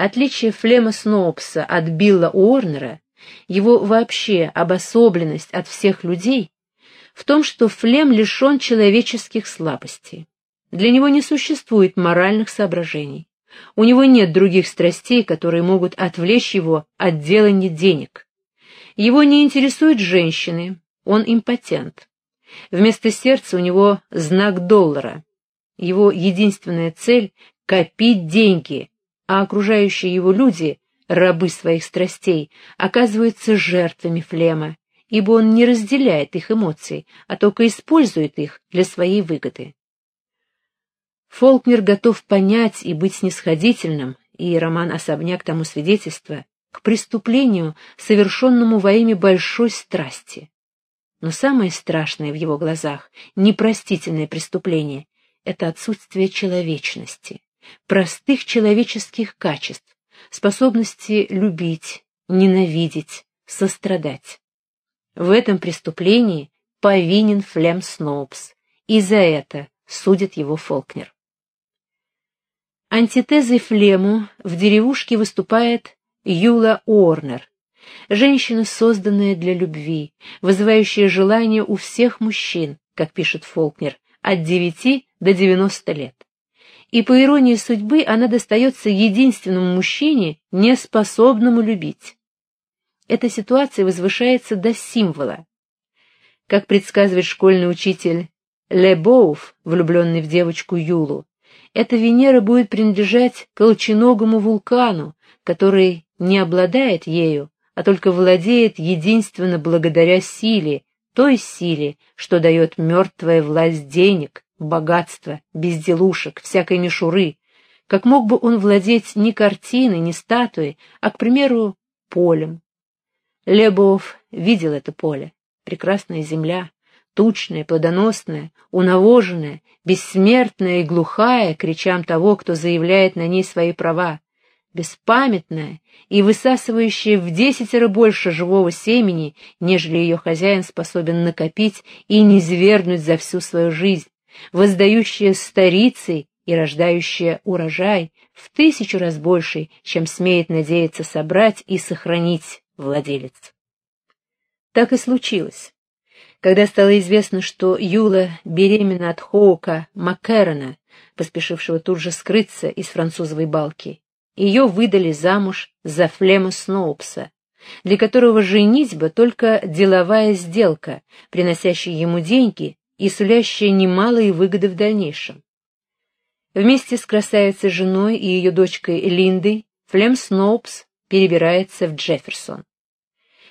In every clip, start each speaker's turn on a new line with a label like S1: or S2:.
S1: Отличие Флема Сноупса от Билла Уорнера, его вообще обособленность от всех людей, в том, что Флем лишен человеческих слабостей. Для него не существует моральных соображений. У него нет других страстей, которые могут отвлечь его от делания денег. Его не интересуют женщины, он импотент. Вместо сердца у него знак доллара. Его единственная цель — копить деньги, а окружающие его люди, рабы своих страстей, оказываются жертвами флема, ибо он не разделяет их эмоций, а только использует их для своей выгоды. Фолкнер готов понять и быть снисходительным, и роман «Особняк» тому свидетельство, к преступлению, совершенному во имя большой страсти. Но самое страшное в его глазах, непростительное преступление, это отсутствие человечности, простых человеческих качеств, способности любить, ненавидеть, сострадать. В этом преступлении повинен Флем Сноупс, и за это судит его Фолкнер. Антитезой Флему в деревушке выступает Юла Уорнер, женщина, созданная для любви, вызывающая желание у всех мужчин, как пишет Фолкнер, от 9 до 90 лет. И по иронии судьбы она достается единственному мужчине, неспособному любить. Эта ситуация возвышается до символа. Как предсказывает школьный учитель Лебоуф, влюбленный в девочку Юлу, эта Венера будет принадлежать колченогому вулкану, который не обладает ею, а только владеет единственно благодаря силе, той силе, что дает мертвая власть денег, богатства, безделушек, всякой мишуры, как мог бы он владеть не картиной, не статуей, а, к примеру, полем. Лебов видел это поле, прекрасная земля, тучная, плодоносная, унавоженная, бессмертная и глухая к речам того, кто заявляет на ней свои права, беспамятная и высасывающая в десятеро больше живого семени, нежели ее хозяин способен накопить и низвергнуть за всю свою жизнь, воздающая старицей и рождающая урожай в тысячу раз больший, чем смеет надеяться собрать и сохранить владелец. Так и случилось. Когда стало известно, что Юла беременна от Хоука Маккерона, поспешившего тут же скрыться из французовой балки, ее выдали замуж за Флема Сноупса, для которого женитьба только деловая сделка, приносящая ему деньги и сулящая немалые выгоды в дальнейшем. Вместе с красавицей женой и ее дочкой Линдой Флем Сноупс перебирается в Джефферсон.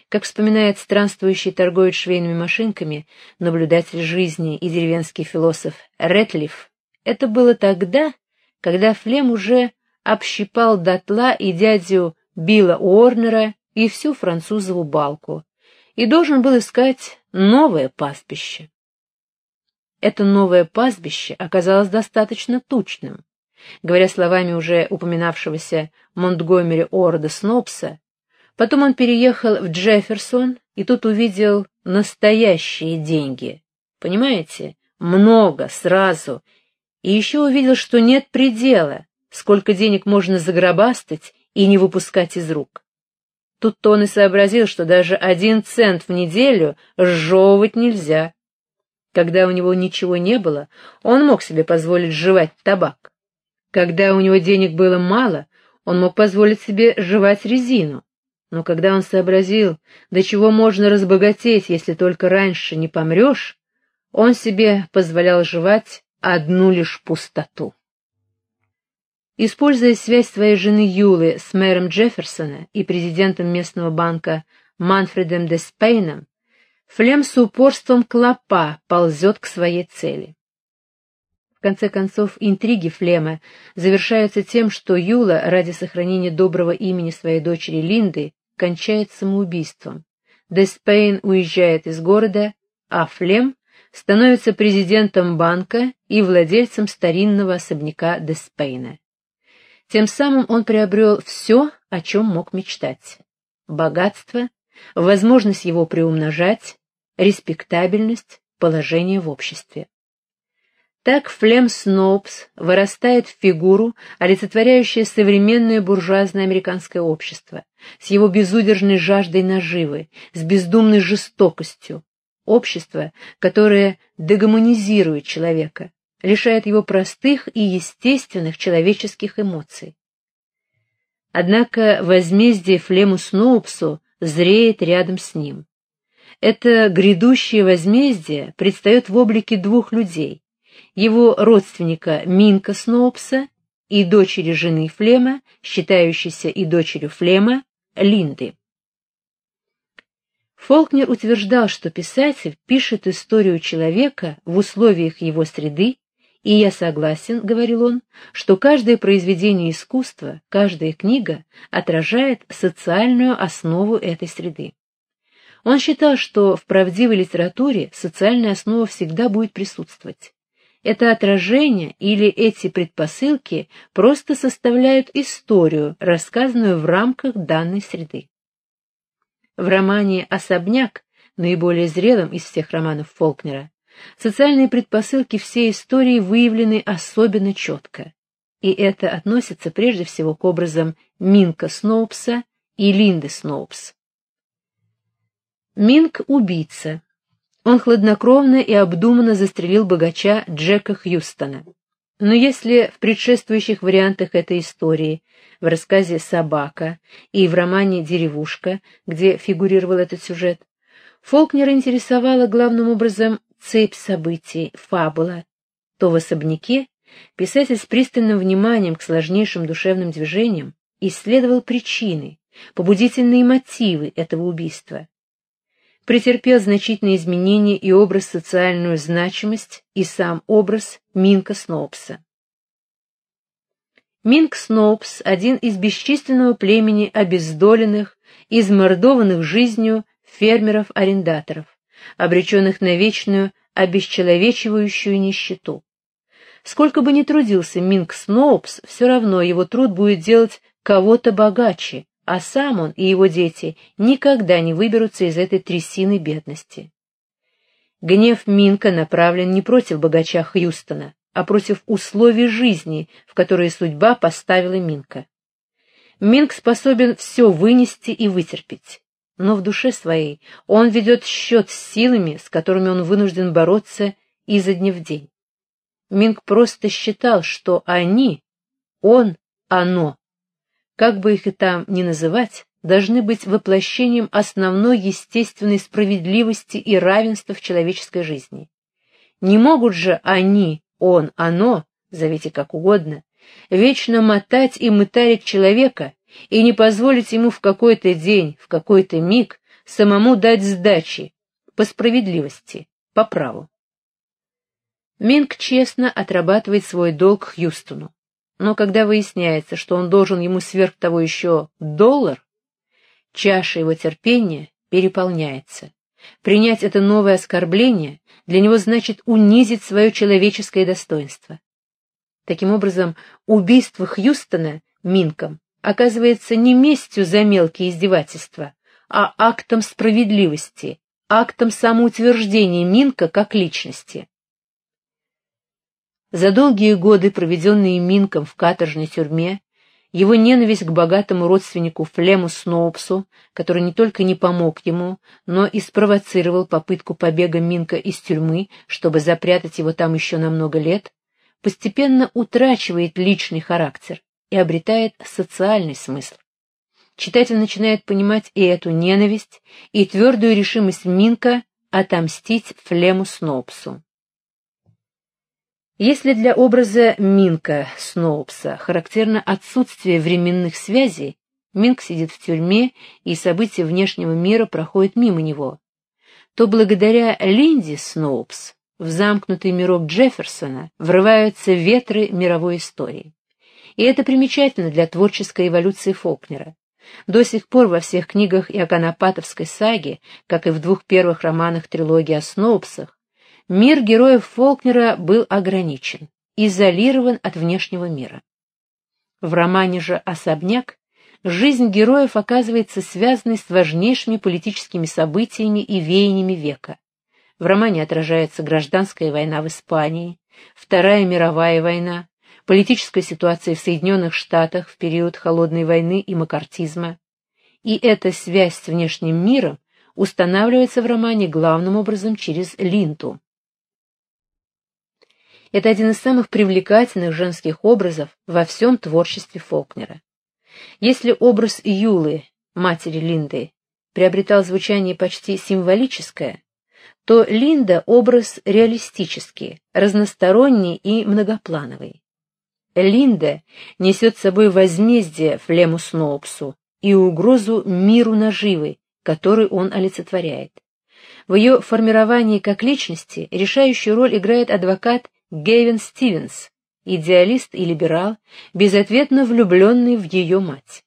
S1: Как вспоминает странствующий торговец швейными машинками, наблюдатель жизни и деревенский философ Ретлиф, это было тогда, когда Флем уже общипал дотла и дядю Билла Уорнера, и всю французову балку, и должен был искать новое пастбище. Это новое пастбище оказалось достаточно тучным. Говоря словами уже упоминавшегося Монтгомери Орда Снопса, Потом он переехал в Джефферсон и тут увидел настоящие деньги. Понимаете? Много, сразу. И еще увидел, что нет предела, сколько денег можно загробастать и не выпускать из рук. Тут-то он и сообразил, что даже один цент в неделю сжевывать нельзя. Когда у него ничего не было, он мог себе позволить жевать табак. Когда у него денег было мало, он мог позволить себе жевать резину. Но когда он сообразил, до чего можно разбогатеть, если только раньше не помрешь, он себе позволял жевать одну лишь пустоту. Используя связь своей жены Юлы с мэром Джефферсона и президентом местного банка Манфредом Деспейном, Флем с упорством клопа ползет к своей цели. В конце концов, интриги Флема завершаются тем, что Юла, ради сохранения доброго имени своей дочери Линды, кончает самоубийством. Деспейн уезжает из города, а Флем становится президентом банка и владельцем старинного особняка Деспейна. Тем самым он приобрел все, о чем мог мечтать. Богатство, возможность его приумножать, респектабельность, положение в обществе. Так Флем Сноупс вырастает в фигуру, олицетворяющую современное буржуазное американское общество, с его безудержной жаждой наживы, с бездумной жестокостью. Общество, которое дегуманизирует человека, лишает его простых и естественных человеческих эмоций. Однако возмездие Флему Сноупсу зреет рядом с ним. Это грядущее возмездие предстает в облике двух людей, его родственника Минка Сноупса и дочери жены Флема, считающейся и дочерью Флема, Линды. Фолкнер утверждал, что писатель пишет историю человека в условиях его среды, и я согласен, говорил он, что каждое произведение искусства, каждая книга отражает социальную основу этой среды. Он считал, что в правдивой литературе социальная основа всегда будет присутствовать. Это отражение или эти предпосылки просто составляют историю, рассказанную в рамках данной среды. В романе «Особняк», наиболее зрелом из всех романов Фолкнера, социальные предпосылки всей истории выявлены особенно четко. И это относится прежде всего к образам Минка Сноупса и Линды Сноупс. Минк — убийца, он хладнокровно и обдуманно застрелил богача Джека Хьюстона. Но если в предшествующих вариантах этой истории, в рассказе «Собака» и в романе «Деревушка», где фигурировал этот сюжет, Фолкнера интересовала главным образом цепь событий, фабула, то в особняке писатель с пристальным вниманием к сложнейшим душевным движениям исследовал причины, побудительные мотивы этого убийства, претерпел значительные изменения и образ социальную значимость, и сам образ Минка Сноупса. Минк Сноупс – один из бесчисленного племени обездоленных, измордованных жизнью фермеров-арендаторов, обреченных на вечную, обесчеловечивающую нищету. Сколько бы ни трудился Минк Сноупс, все равно его труд будет делать кого-то богаче, а сам он и его дети никогда не выберутся из этой трясины бедности. Гнев Минка направлен не против богача Хьюстона, а против условий жизни, в которые судьба поставила Минка. Минк способен все вынести и вытерпеть, но в душе своей он ведет счет с силами, с которыми он вынужден бороться изо дня в день. Минк просто считал, что они, он, оно, как бы их и там ни называть, должны быть воплощением основной естественной справедливости и равенства в человеческой жизни. Не могут же они, он, оно, зовите как угодно, вечно мотать и мытарить человека и не позволить ему в какой-то день, в какой-то миг самому дать сдачи, по справедливости, по праву. Минг честно отрабатывает свой долг Хьюстону. Но когда выясняется, что он должен ему сверх того еще доллар, чаша его терпения переполняется. Принять это новое оскорбление для него значит унизить свое человеческое достоинство. Таким образом, убийство Хьюстона Минком оказывается не местью за мелкие издевательства, а актом справедливости, актом самоутверждения Минка как личности. За долгие годы, проведенные Минком в каторжной тюрьме, его ненависть к богатому родственнику Флему Сноупсу, который не только не помог ему, но и спровоцировал попытку побега Минка из тюрьмы, чтобы запрятать его там еще на много лет, постепенно утрачивает личный характер и обретает социальный смысл. Читатель начинает понимать и эту ненависть, и твердую решимость Минка отомстить Флему Сноупсу. Если для образа Минка Сноупса характерно отсутствие временных связей, Минк сидит в тюрьме, и события внешнего мира проходят мимо него, то благодаря Линди Сноупс в замкнутый мирок Джефферсона врываются ветры мировой истории. И это примечательно для творческой эволюции Фолкнера. До сих пор во всех книгах Иоганнопатовской саги, как и в двух первых романах трилогии о Сноупсах, Мир героев Фолкнера был ограничен, изолирован от внешнего мира. В романе же «Особняк» жизнь героев оказывается связанной с важнейшими политическими событиями и веяниями века. В романе отражается гражданская война в Испании, Вторая мировая война, политическая ситуация в Соединенных Штатах в период Холодной войны и макартизма. И эта связь с внешним миром устанавливается в романе главным образом через Линту. Это один из самых привлекательных женских образов во всем творчестве Фолкнера. Если образ Юлы, матери Линды, приобретал звучание почти символическое, то Линда — образ реалистический, разносторонний и многоплановый. Линда несет с собой возмездие Флему Сноупсу и угрозу миру наживы, который он олицетворяет. В ее формировании как личности решающую роль играет адвокат Гейвин Стивенс, идеалист и либерал, безответно влюбленный в ее мать.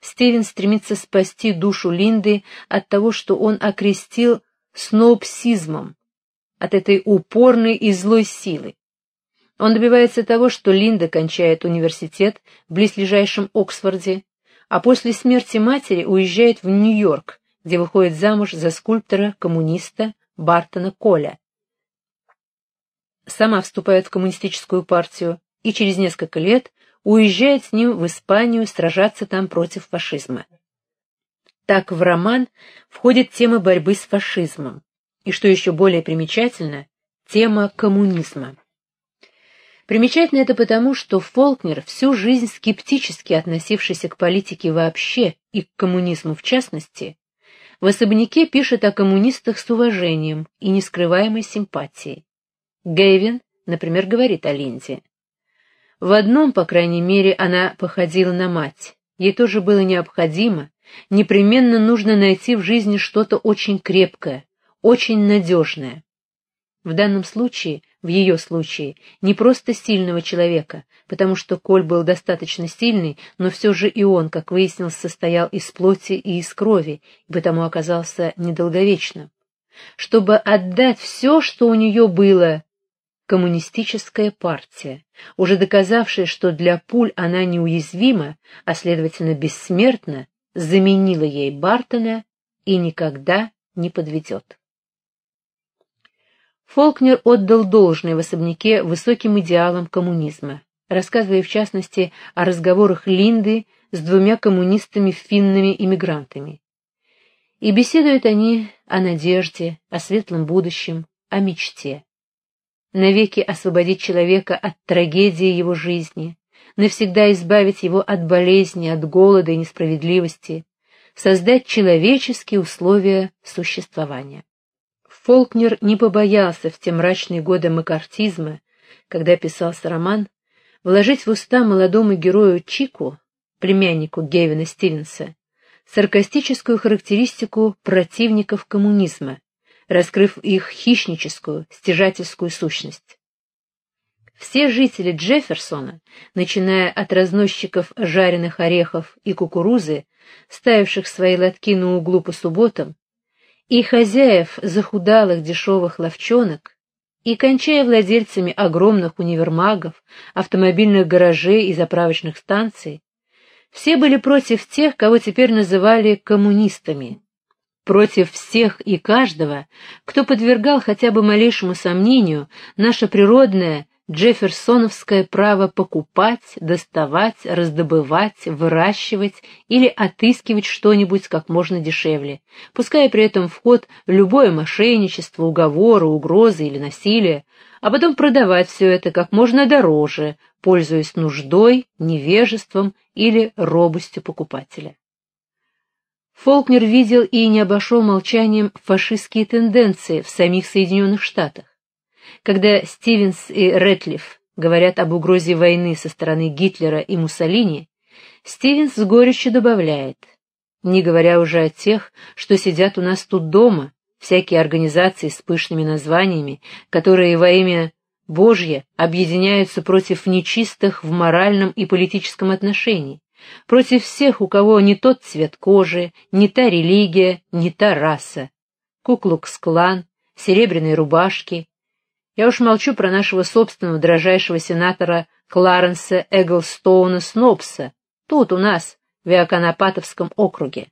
S1: Стивенс стремится спасти душу Линды от того, что он окрестил снобсизмом, от этой упорной и злой силы. Он добивается того, что Линда кончает университет в близлежащем Оксфорде, а после смерти матери уезжает в Нью-Йорк, где выходит замуж за скульптора-коммуниста Бартона Коля, сама вступает в коммунистическую партию и через несколько лет уезжает с ним в Испанию сражаться там против фашизма. Так в роман входит тема борьбы с фашизмом, и, что еще более примечательно, тема коммунизма. Примечательно это потому, что Фолкнер, всю жизнь скептически относившийся к политике вообще и к коммунизму в частности, в особняке пишет о коммунистах с уважением и нескрываемой симпатией. Гейвин, например, говорит о Линде. В одном, по крайней мере, она походила на мать. Ей тоже было необходимо, непременно нужно найти в жизни что-то очень крепкое, очень надежное. В данном случае, в ее случае, не просто сильного человека, потому что Коль был достаточно сильный, но все же и он, как выяснилось, состоял из плоти и из крови, и потому оказался недолговечным. Чтобы отдать все, что у нее было, коммунистическая партия, уже доказавшая, что для пуль она неуязвима, а следовательно бессмертна, заменила ей Бартона и никогда не подведет. Фолкнер отдал должное в особняке высоким идеалам коммунизма, рассказывая в частности о разговорах Линды с двумя коммунистами-финными иммигрантами. И беседуют они о надежде, о светлом будущем, о мечте навеки освободить человека от трагедии его жизни, навсегда избавить его от болезни, от голода и несправедливости, создать человеческие условия существования. Фолкнер не побоялся в те мрачные годы макартизма, когда писался роман, вложить в уста молодому герою Чику, племяннику Гевина Стивенса, саркастическую характеристику противников коммунизма, раскрыв их хищническую, стяжательскую сущность. Все жители Джефферсона, начиная от разносчиков жареных орехов и кукурузы, ставивших свои лотки на углу по субботам, и хозяев захудалых дешевых ловчонок, и кончая владельцами огромных универмагов, автомобильных гаражей и заправочных станций, все были против тех, кого теперь называли коммунистами, против всех и каждого, кто подвергал хотя бы малейшему сомнению наше природное джефферсоновское право покупать, доставать, раздобывать, выращивать или отыскивать что-нибудь как можно дешевле, пуская при этом в ход любое мошенничество, уговоры, угрозы или насилие, а потом продавать все это как можно дороже, пользуясь нуждой, невежеством или робостью покупателя. Фолкнер видел и не обошел молчанием фашистские тенденции в самих Соединенных Штатах. Когда Стивенс и Рэтлиф говорят об угрозе войны со стороны Гитлера и Муссолини, Стивенс с горечью добавляет, не говоря уже о тех, что сидят у нас тут дома, всякие организации с пышными названиями, которые во имя Божье объединяются против нечистых в моральном и политическом отношении, против всех, у кого не тот цвет кожи, не та религия, не та раса. Куклукс-клан, серебряные рубашки. Я уж молчу про нашего собственного дрожайшего сенатора Кларенса Эглстоуна Снопса, тут у нас, в Иоканопатовском округе.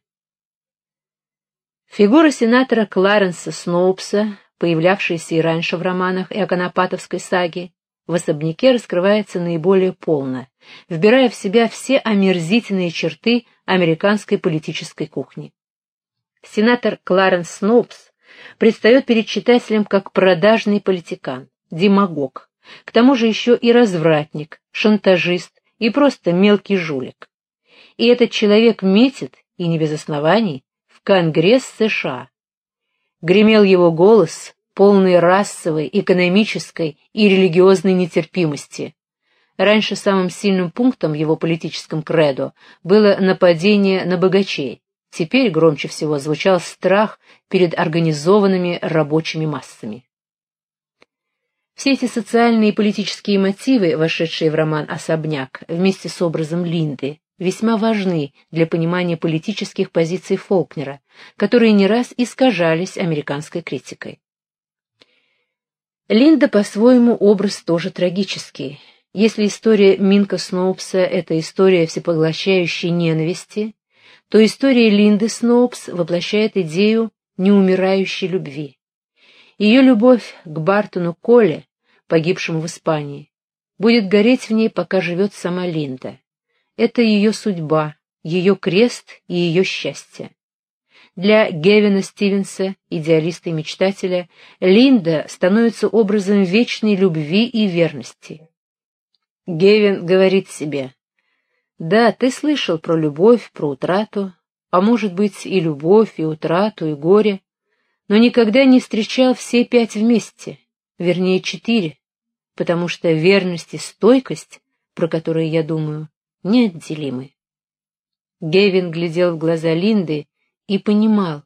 S1: Фигура сенатора Кларенса Сноупса появлявшаяся и раньше в романах и Аконопатовской саге, в особняке раскрывается наиболее полно, вбирая в себя все омерзительные черты американской политической кухни. Сенатор Кларенс Сноупс предстает перед читателем как продажный политикан, демагог, к тому же еще и развратник, шантажист и просто мелкий жулик. И этот человек метит, и не без оснований, в Конгресс США. Гремел его голос, полный расовой, экономической и религиозной нетерпимости. Раньше самым сильным пунктом в его политическом кредо было нападение на богачей. Теперь громче всего звучал страх перед организованными рабочими массами. Все эти социальные и политические мотивы, вошедшие в роман «Особняк» вместе с образом Линды, весьма важны для понимания политических позиций Фолкнера, которые не раз искажались американской критикой. Линда по-своему образ тоже трагический. Если история Минка Сноупса — это история всепоглощающей ненависти, то история Линды Сноупс воплощает идею неумирающей любви. Ее любовь к Бартону Коле погибшему в Испании, будет гореть в ней, пока живет сама Линда. Это ее судьба, ее крест и ее счастье. Для Гевина Стивенса, идеалиста и мечтателя, Линда становится образом вечной любви и верности. Гевин говорит себе, «Да, ты слышал про любовь, про утрату, а может быть и любовь, и утрату, и горе, но никогда не встречал все пять вместе, вернее четыре, потому что верность и стойкость, про которые я думаю, неотделимы. Гевин глядел в глаза Линды и понимал,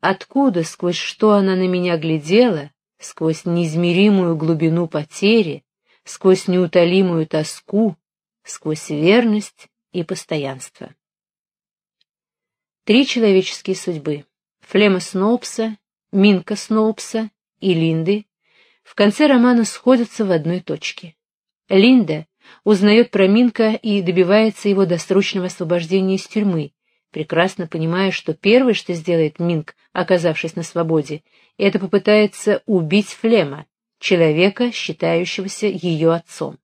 S1: откуда, сквозь что она на меня глядела, сквозь неизмеримую глубину потери, сквозь неутолимую тоску, сквозь верность и постоянство. Три человеческие судьбы — Флема Сноупса, Минка Сноупса и Линды в конце романа сходятся в одной точке. Линда узнает про Минка и добивается его досрочного освобождения из тюрьмы, прекрасно понимая, что первое, что сделает Минк, оказавшись на свободе, это попытается убить Флема, человека, считающегося ее отцом.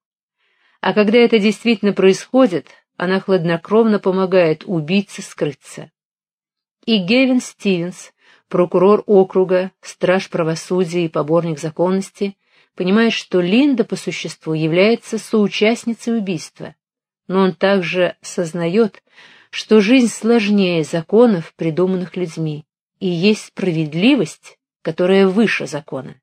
S1: А когда это действительно происходит, она хладнокровно помогает убийце скрыться. И Гевин Стивенс прокурор округа, страж правосудия и поборник законности, понимает, что Линда по существу является соучастницей убийства, но он также сознает, что жизнь сложнее законов, придуманных людьми, и есть справедливость, которая выше закона.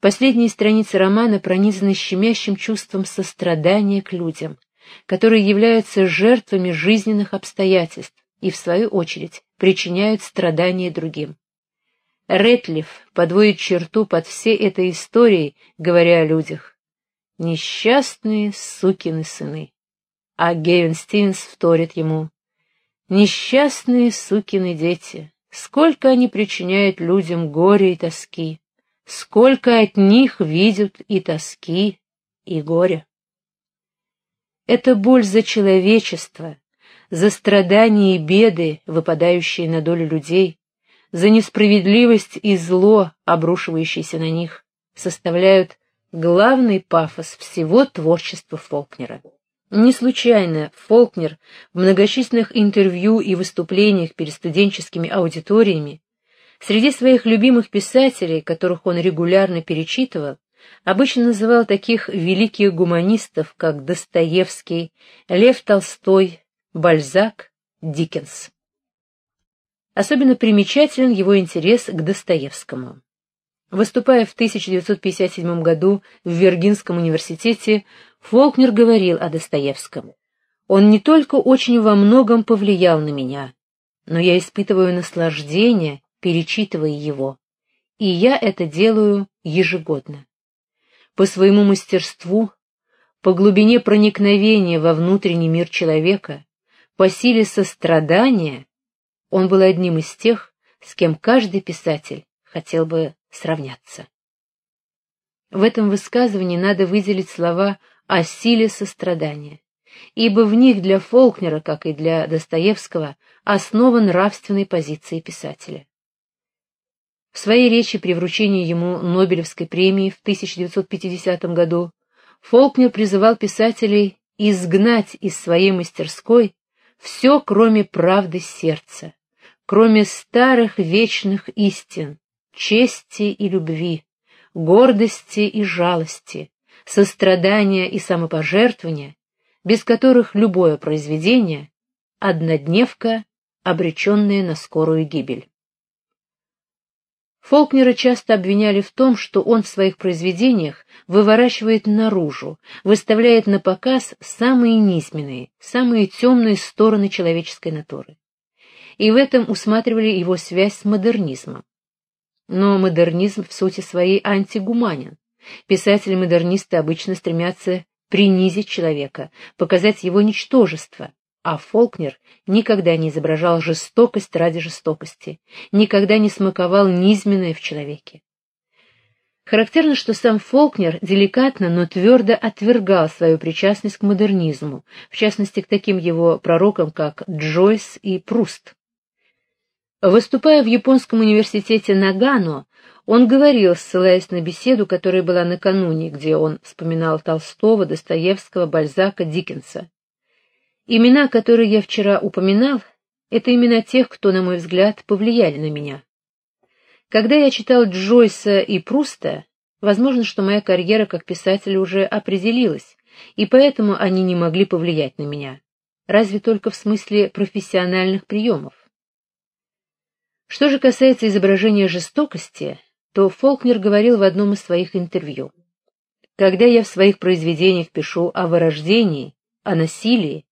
S1: Последние страницы романа пронизаны щемящим чувством сострадания к людям, которые являются жертвами жизненных обстоятельств и, в свою очередь, причиняют страдания другим. Ретлиф подводит черту под всей этой историей, говоря о людях. Несчастные сукины сыны. А Гевин Стивенс вторит ему. Несчастные сукины дети. Сколько они причиняют людям горя и тоски. Сколько от них видят и тоски, и горя. Это боль за человечество, за страдания и беды, выпадающие на долю людей, за несправедливость и зло, обрушивающиеся на них, составляют главный пафос всего творчества Фолкнера. Не случайно Фолкнер в многочисленных интервью и выступлениях перед студенческими аудиториями среди своих любимых писателей, которых он регулярно перечитывал, обычно называл таких великих гуманистов, как Достоевский, Лев Толстой, Бальзак, Диккенс. Особенно примечателен его интерес к Достоевскому. Выступая в 1957 году в Виргинском университете, Фолкнер говорил о Достоевском. «Он не только очень во многом повлиял на меня, но я испытываю наслаждение, перечитывая его, и я это делаю ежегодно. По своему мастерству, по глубине проникновения во внутренний мир человека, по силе сострадания он был одним из тех, с кем каждый писатель хотел бы сравняться. В этом высказывании надо выделить слова о силе сострадания, ибо в них для Фолкнера, как и для Достоевского, основа нравственной позиции писателя. В своей речи при вручении ему Нобелевской премии в 1950 году Фолкнер призывал писателей изгнать из своей мастерской все, кроме правды сердца, кроме старых вечных истин, чести и любви, гордости и жалости, сострадания и самопожертвования, без которых любое произведение — однодневка, обреченная на скорую гибель. Фолкнера часто обвиняли в том, что он в своих произведениях выворачивает наружу, выставляет на показ самые низменные, самые темные стороны человеческой натуры. И в этом усматривали его связь с модернизмом. Но модернизм в сути своей антигуманен. Писатели-модернисты обычно стремятся принизить человека, показать его ничтожество, а Фолкнер никогда не изображал жестокость ради жестокости, никогда не смаковал низменное в человеке. Характерно, что сам Фолкнер деликатно, но твердо отвергал свою причастность к модернизму, в частности к таким его пророкам, как Джойс и Пруст. Выступая в Японском университете Нагано, он говорил, ссылаясь на беседу, которая была накануне, где он вспоминал Толстого, Достоевского, Бальзака, Диккенса. Имена, которые я вчера упоминал, это имена тех, кто, на мой взгляд, повлияли на меня. Когда я читал Джойса и Пруста, возможно, что моя карьера как писателя уже определилась, и поэтому они не могли повлиять на меня, разве только в смысле профессиональных приемов. Что же касается изображения жестокости, то Фолкнер говорил в одном из своих интервью. «Когда я в своих произведениях пишу о вырождении, о насилии,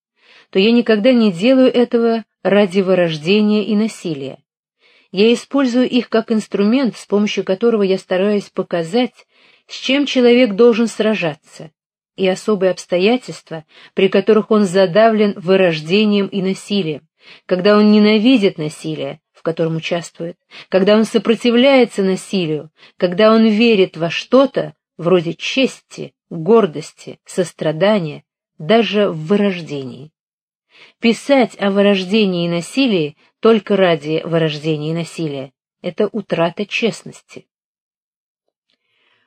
S1: то я никогда не делаю этого ради вырождения и насилия. Я использую их как инструмент, с помощью которого я стараюсь показать, с чем человек должен сражаться, и особые обстоятельства, при которых он задавлен вырождением и насилием, когда он ненавидит насилие, в котором участвует, когда он сопротивляется насилию, когда он верит во что-то вроде чести, гордости, сострадания, даже в вырождении. Писать о вырождении и насилии только ради вырождения и насилия — это утрата честности.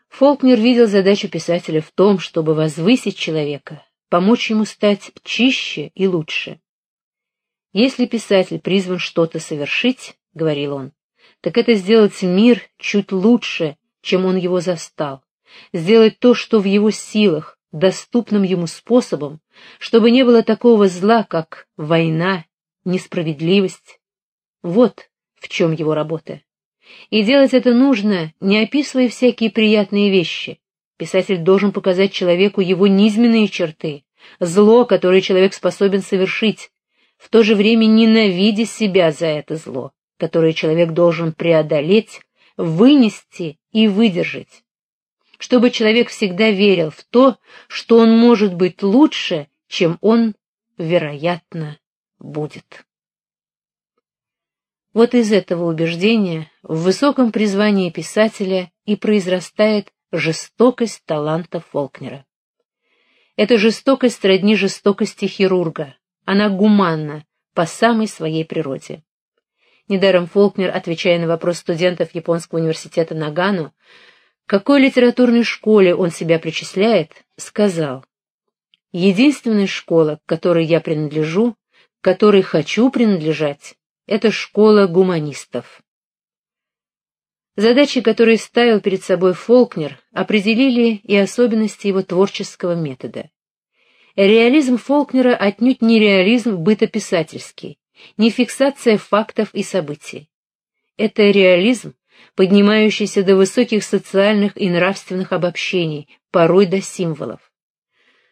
S1: Фолкнер видел задачу писателя в том, чтобы возвысить человека, помочь ему стать чище и лучше. Если писатель призван что-то совершить, — говорил он, — так это сделать мир чуть лучше, чем он его застал, сделать то, что в его силах, доступным ему способом, чтобы не было такого зла, как война, несправедливость. Вот в чем его работа. И делать это нужно, не описывая всякие приятные вещи. Писатель должен показать человеку его низменные черты, зло, которое человек способен совершить, в то же время ненавидя себя за это зло, которое человек должен преодолеть, вынести и выдержать чтобы человек всегда верил в то, что он может быть лучше, чем он, вероятно, будет. Вот из этого убеждения в высоком призвании писателя и произрастает жестокость таланта Фолкнера. Эта жестокость сродни жестокости хирурга, она гуманна по самой своей природе. Недаром Фолкнер, отвечая на вопрос студентов Японского университета Нагану, какой литературной школе он себя причисляет, сказал, «Единственная школа, к которой я принадлежу, к которой хочу принадлежать, это школа гуманистов». Задачи, которые ставил перед собой Фолкнер, определили и особенности его творческого метода. Реализм Фолкнера отнюдь не реализм бытописательский, не фиксация фактов и событий. Это реализм, поднимающийся до высоких социальных и нравственных обобщений, порой до символов.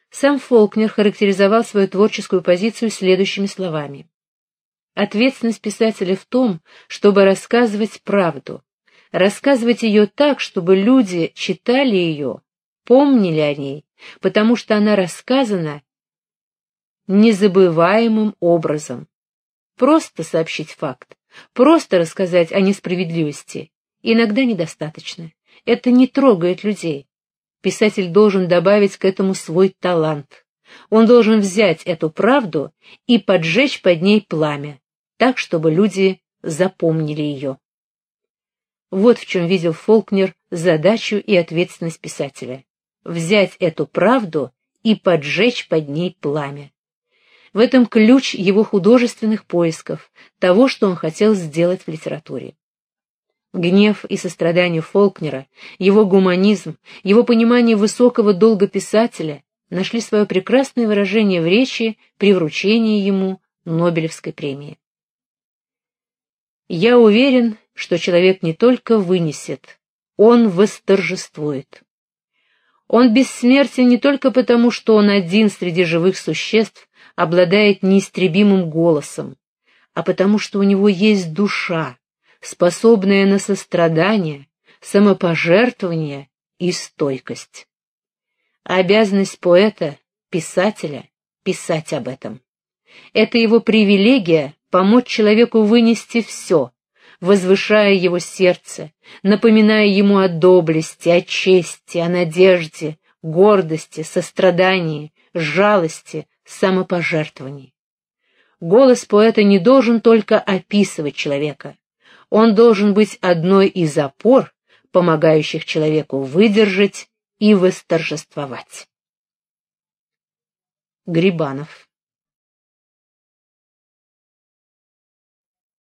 S1: Сам Фолкнер характеризовал свою творческую позицию следующими словами. Ответственность писателя в том, чтобы рассказывать правду, рассказывать ее так, чтобы люди читали ее, помнили о ней, потому что она рассказана незабываемым образом. Просто сообщить факт, просто рассказать о несправедливости иногда недостаточно. Это не трогает людей. Писатель должен добавить к этому свой талант. Он должен взять эту правду и поджечь под ней пламя, так, чтобы люди запомнили ее. Вот в чем видел Фолкнер задачу и ответственность писателя — взять эту правду и поджечь под ней пламя. В этом ключ его художественных поисков, того, что он хотел сделать в литературе. Гнев и сострадание Фолкнера, его гуманизм, его понимание высокого долга писателя нашли свое прекрасное выражение в речи при вручении ему Нобелевской премии. Я уверен, что человек не только вынесет, он восторжествует. Он бессмертен не только потому, что он один среди живых существ обладает неистребимым голосом, а потому что у него есть душа, способная на сострадание, самопожертвование и стойкость. обязанность поэта, писателя, писать об этом. Это его привилегия помочь человеку вынести все, возвышая его сердце, напоминая ему о доблести, о чести, о надежде, гордости, сострадании, жалости, самопожертвовании. Голос поэта не должен только описывать человека, он должен быть одной из опор, помогающих человеку выдержать и восторжествовать. Грибанов